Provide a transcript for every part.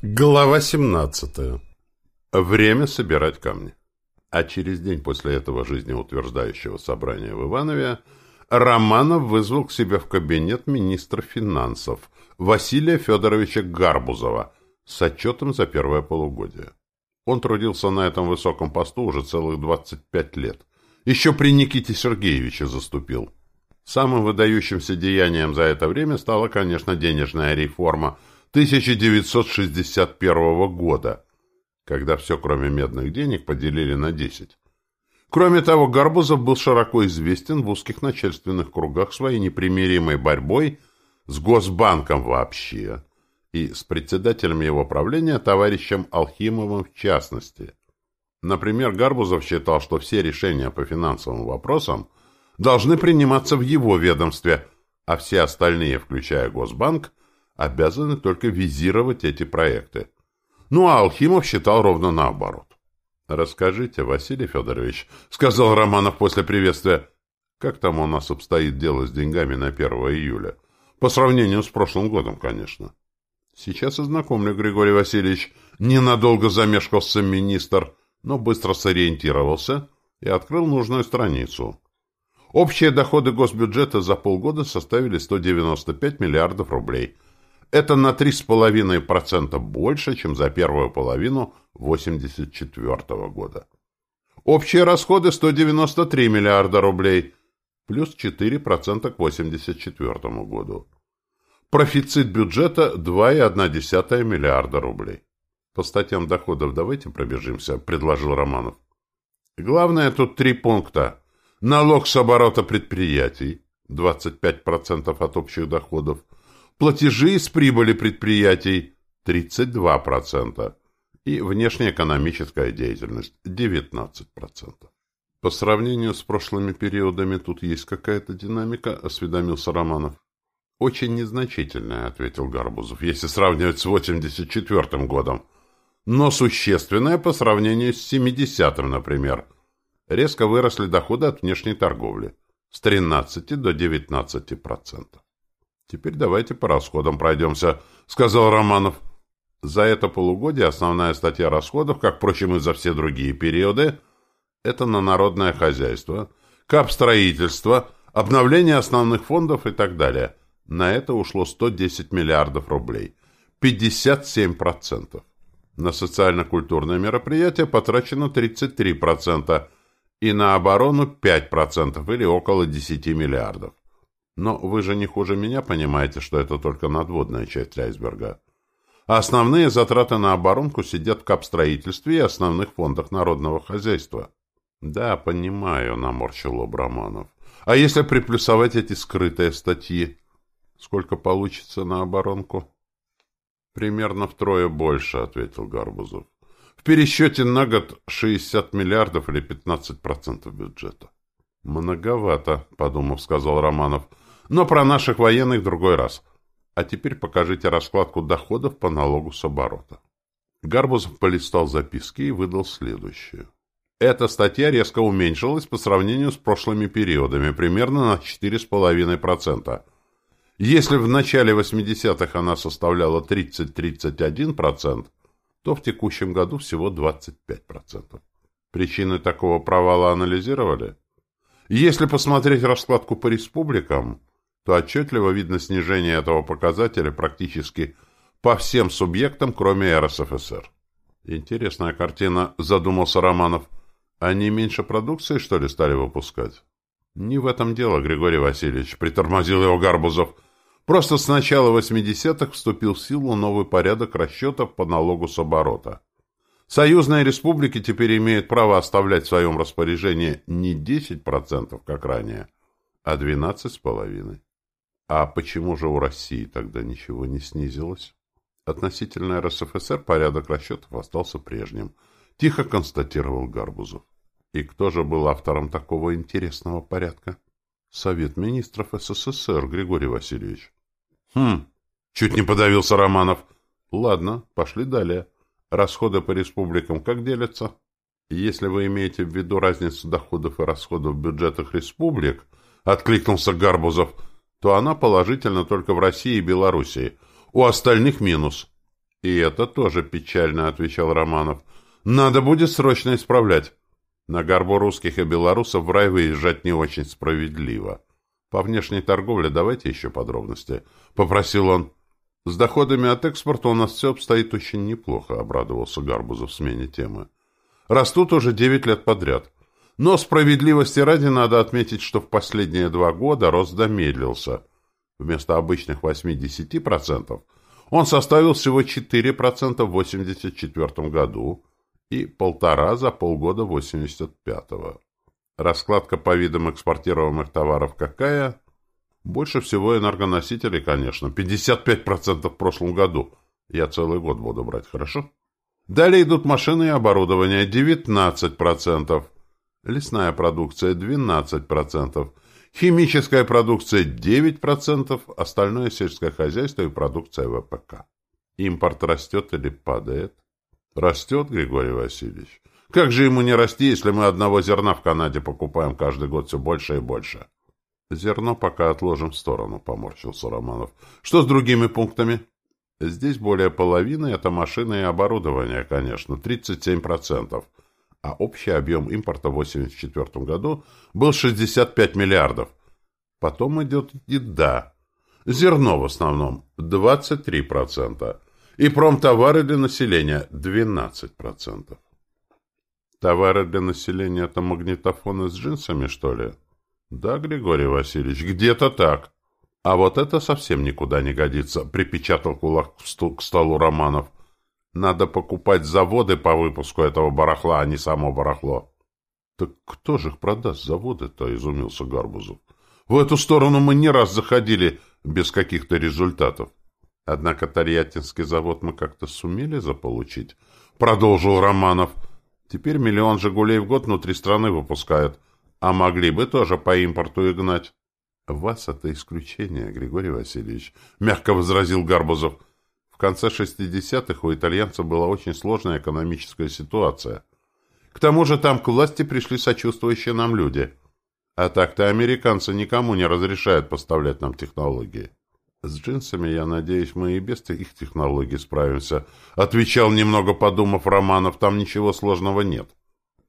Глава 17. Время собирать камни. А через день после этого жизнеутверждающего собрания в Иванове Романов вызвал к себе в кабинет министра финансов Василия Федоровича Гарбузова с отчетом за первое полугодие. Он трудился на этом высоком посту уже целых 25 лет. Еще при Никите Сергеевиче заступил. Самым выдающимся деянием за это время стала, конечно, денежная реформа – 1961 года, когда все, кроме медных денег, поделили на 10. Кроме того, Гарбузов был широко известен в узких начальственных кругах своей непримиримой борьбой с Госбанком вообще и с председателем его правления, товарищем Алхимовым в частности. Например, Гарбузов считал, что все решения по финансовым вопросам должны приниматься в его ведомстве, а все остальные, включая Госбанк, обязаны только визировать эти проекты. Ну, а Алхимов считал ровно наоборот. «Расскажите, Василий Федорович», — сказал Романов после приветствия, «как там у нас обстоит дело с деньгами на 1 июля? По сравнению с прошлым годом, конечно». «Сейчас ознакомлю, Григорий Васильевич». Ненадолго замешкался министр, но быстро сориентировался и открыл нужную страницу. Общие доходы госбюджета за полгода составили 195 миллиардов рублей – это на 3,5% больше, чем за первую половину 1984 года. Общие расходы 193 миллиарда рублей, плюс 4% к 1984 году. Профицит бюджета 2,1 миллиарда рублей. По статьям доходов давайте пробежимся, предложил Романов. Главное тут три пункта. Налог с оборота предприятий, 25% от общих доходов – платежи с прибыли предприятий 32% и внешнеэкономическая деятельность 19%. По сравнению с прошлыми периодами тут есть какая-то динамика, осведомился Романов. Очень незначительная, ответил Гарбузов, если сравнивать с 84 годом. Но существенная по сравнению с 70-м, например. Резко выросли доходы от внешней торговли с 13 до 19%. «Теперь давайте по расходам пройдемся», — сказал Романов. За это полугодие основная статья расходов, как, впрочем, и за все другие периоды, это на народное хозяйство, капстроительство, обновление основных фондов и так далее. На это ушло 110 миллиардов рублей, 57%. На социально-культурные мероприятия потрачено 33%, и на оборону 5% или около 10 миллиардов. Но вы же не хуже меня понимаете, что это только надводная часть айсберга. А основные затраты на оборонку сидят в капстроительстве и основных фондах народного хозяйства. Да, понимаю, наморщил лоб Романов. А если приплюсовать эти скрытые статьи? Сколько получится на оборонку? Примерно втрое больше, ответил Гарбузов. В пересчете на год 60 миллиардов или 15% бюджета. Многовато, подумав, сказал Романов. Но про наших военных другой раз. А теперь покажите раскладку доходов по налогу с оборота. Гарбузов полистал записки и выдал следующее. Эта статья резко уменьшилась по сравнению с прошлыми периодами, примерно на 4,5%. Если в начале 80-х она составляла 30-31%, то в текущем году всего 25%. Причины такого провала анализировали? Если посмотреть раскладку по республикам, то отчетливо видно снижение этого показателя практически по всем субъектам, кроме РСФСР. Интересная картина, задумался Романов. Они меньше продукции, что ли, стали выпускать? Не в этом дело, Григорий Васильевич, притормозил его Гарбузов. Просто с начала 80-х вступил в силу новый порядок расчетов по налогу с оборота. Союзные республики теперь имеют право оставлять в своем распоряжении не 10%, как ранее, а 12,5%. А почему же у России тогда ничего не снизилось? Относительно РСФСР порядок расчетов остался прежним, тихо констатировал Гарбузов. И кто же был автором такого интересного порядка? Совет министров СССР, Григорий Васильевич. Хм, чуть не подавился Романов. Ладно, пошли далее. Расходы по республикам как делятся? Если вы имеете в виду разницу доходов и расходов в бюджетах республик, откликнулся Гарбузов, то она положительна только в России и Белоруссии. У остальных минус. И это тоже печально, отвечал Романов. Надо будет срочно исправлять. На горбу русских и белорусов в рай выезжать не очень справедливо. По внешней торговле давайте еще подробности. Попросил он. С доходами от экспорта у нас все обстоит очень неплохо, обрадовался Гарбузов смене темы. Растут уже девять лет подряд. Но справедливости ради надо отметить, что в последние два года рост замедлился. Вместо обычных 8-10% он составил всего 4% в 1984 году и полтора за полгода 1985. Раскладка по видам экспортируемых товаров какая? Больше всего энергоносителей, конечно. 55% в прошлом году. Я целый год буду брать, хорошо? Далее идут машины и оборудование. 19%. Лесная продукция 12%. Химическая продукция 9%. Остальное сельское хозяйство и продукция ВПК. Импорт растет или падает? Растет, Григорий Васильевич. Как же ему не расти, если мы одного зерна в Канаде покупаем каждый год все больше и больше? Зерно пока отложим в сторону, поморщился Романов. Что с другими пунктами? Здесь более половины — это машины и оборудование, конечно, 37%. А общий объем импорта в 1984 году был 65 миллиардов. Потом идет еда. Зерно в основном — 23%. И промтовары для населения — 12%. Товары для населения — это магнитофоны с джинсами, что ли? Да, Григорий Васильевич, где-то так. А вот это совсем никуда не годится, припечатал кулак к столу Романов. Надо покупать заводы по выпуску этого барахла, а не само барахло. Так кто же их продаст, заводы-то, изумился Гарбузов. В эту сторону мы не раз заходили без каких-то результатов. Однако Тольяттинский завод мы как-то сумели заполучить, продолжил Романов. — Теперь миллион «Жигулей» в год внутри страны выпускают. А могли бы тоже по импорту и гнать. — Вас это исключение, Григорий Васильевич, — мягко возразил Гарбузов. В конце 60-х у итальянцев была очень сложная экономическая ситуация. К тому же там к власти пришли сочувствующие нам люди. А так-то американцы никому не разрешают поставлять нам технологии. «С джинсами, я надеюсь, мы и без их технологий справимся», — отвечал, немного подумав Романов, «там ничего сложного нет».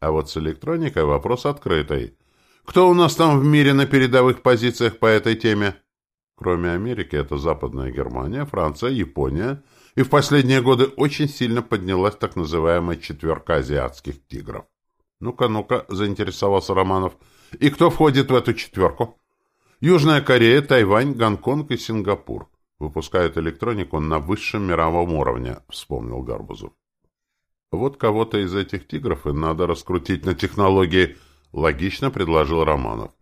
А вот с электроникой вопрос открытый. Кто у нас там в мире на передовых позициях по этой теме? Кроме Америки, это Западная Германия, Франция, Япония, и в последние годы очень сильно поднялась так называемая четверка азиатских тигров. «Ну-ка, ну-ка», — заинтересовался Романов, — «и кто входит в эту четверку?» Южная Корея, Тайвань, Гонконг и Сингапур. Выпускают электронику на высшем мировом уровне, вспомнил Гарбузов. Вот кого-то из этих тигров и надо раскрутить на технологии, логично предложил Романов.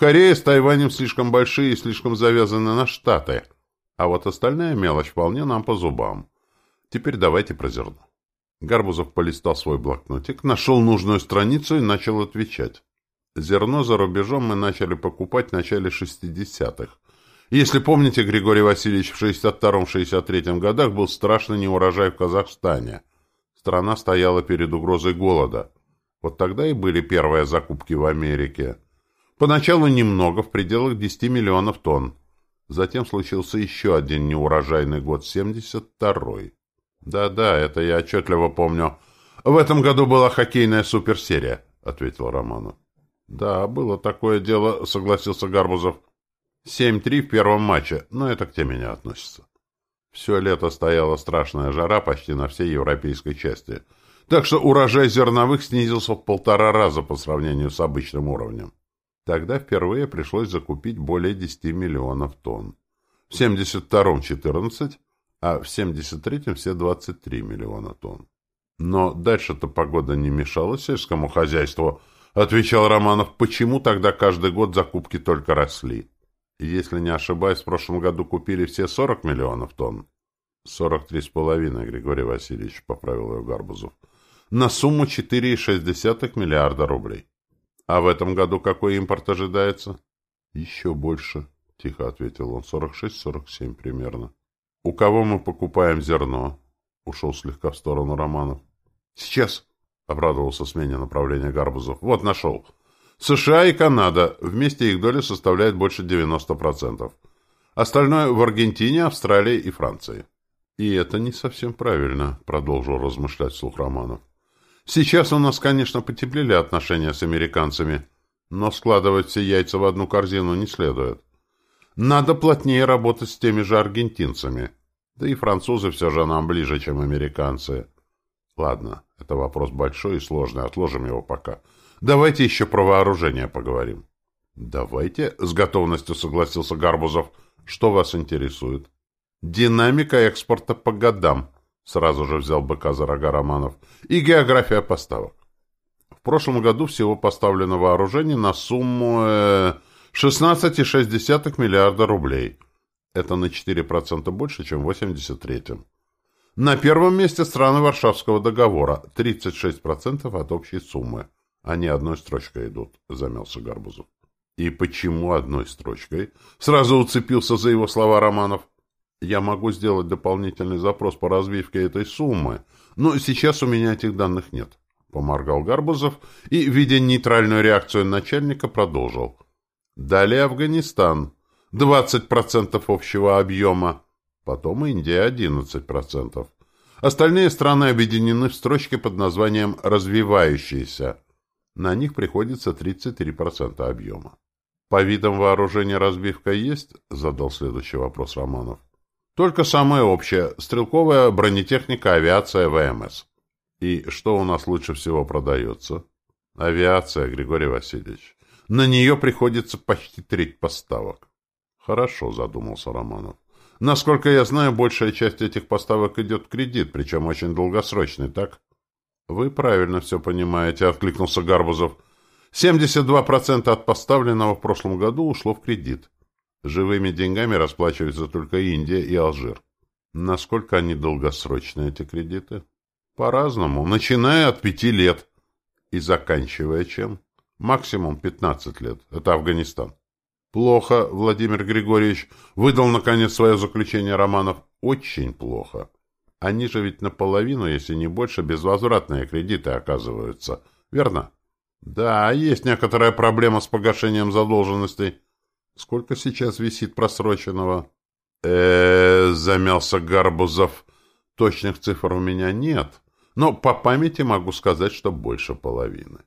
Корея с Тайванем слишком большие и слишком завязаны на Штаты, а вот остальная мелочь вполне нам по зубам. Теперь давайте про зерно. Гарбузов полистал свой блокнотик, нашел нужную страницу и начал отвечать. Зерно за рубежом мы начали покупать в начале 60-х. Если помните, Григорий Васильевич, в 62-63 годах был страшный неурожай в Казахстане. Страна стояла перед угрозой голода. Вот тогда и были первые закупки в Америке. Поначалу немного, в пределах 10 миллионов тонн. Затем случился еще один неурожайный год, 72-й. Да-да, это я отчетливо помню. В этом году была хоккейная суперсерия, ответил Романов. «Да, было такое дело», — согласился Гарбузов. «Семь-три в первом матче, но это к теме не относится». Все лето стояла страшная жара почти на всей европейской части, так что урожай зерновых снизился в полтора раза по сравнению с обычным уровнем. Тогда впервые пришлось закупить более 10 миллионов тонн. В 72-м 14, а в 73-м все 23 миллиона тонн. Но дальше-то погода не мешала сельскому хозяйству, — отвечал Романов. «Почему тогда каждый год закупки только росли? Если не ошибаюсь, в прошлом году купили все 40 миллионов тонн». «Сорок три с половиной, Григорий Васильевич», — поправил его Гарбузов. «На сумму 4,6 миллиарда рублей». «А в этом году какой импорт ожидается?» «Еще больше», — тихо ответил он. «Сорок шесть-сорок семь примерно». «У кого мы покупаем зерно?» — ушел слегка в сторону Романов. «Сейчас», Обрадовался смене направления Гарбузов. Вот нашел. США и Канада. Вместе их доля составляет больше 90%. Остальное в Аргентине, Австралии и Франции. И это не совсем правильно, продолжил размышлять вслух Романов. Сейчас у нас, конечно, потеплели отношения с американцами, но складывать все яйца в одну корзину не следует. Надо плотнее работать с теми же аргентинцами. Да и французы все же нам ближе, чем американцы. Ладно, это вопрос большой и сложный, отложим его пока. Давайте еще про вооружение поговорим. Давайте, с готовностью согласился Гарбузов. Что вас интересует? Динамика экспорта по годам, сразу же взял быка за рога Романов, и география поставок. В прошлом году всего поставлено вооружение на сумму э, 16,6 миллиарда рублей. Это на 4% больше, чем в 83-м. На первом месте страны Варшавского договора. 36% от общей суммы. Они одной строчкой идут, замялся Гарбузов. И почему одной строчкой? Сразу уцепился за его слова Романов. Я могу сделать дополнительный запрос по развивке этой суммы, но сейчас у меня этих данных нет. Поморгал Гарбузов и, видя нейтральную реакцию начальника, продолжил. Далее Афганистан. 20% общего объема. Потом Индия 11%. Остальные страны объединены в строчке под названием «развивающиеся». На них приходится 33% объема. «По видам вооружения разбивка есть?» – задал следующий вопрос Романов. «Только самое общее – стрелковая бронетехника, авиация, ВМС». «И что у нас лучше всего продается?» «Авиация, Григорий Васильевич. На нее приходится почти треть поставок». «Хорошо», – задумался Романов. «Насколько я знаю, большая часть этих поставок идет в кредит, причем очень долгосрочный, так?» «Вы правильно все понимаете», — откликнулся Гарбузов. «72% от поставленного в прошлом году ушло в кредит. Живыми деньгами расплачиваются только Индия и Алжир. Насколько они долгосрочные, эти кредиты? По-разному, начиная от пяти лет и заканчивая чем? Максимум 15 лет. Это Афганистан. Плохо, Владимир Григорьевич, выдал, наконец, свое заключение Романов. Очень плохо. Они же ведь наполовину, если не больше, безвозвратные кредиты оказываются. Верно? Да, есть некоторая проблема с погашением задолженностей. Сколько сейчас висит просроченного? э, замялся Гарбузов. Точных цифр у меня нет, но по памяти могу сказать, что больше половины.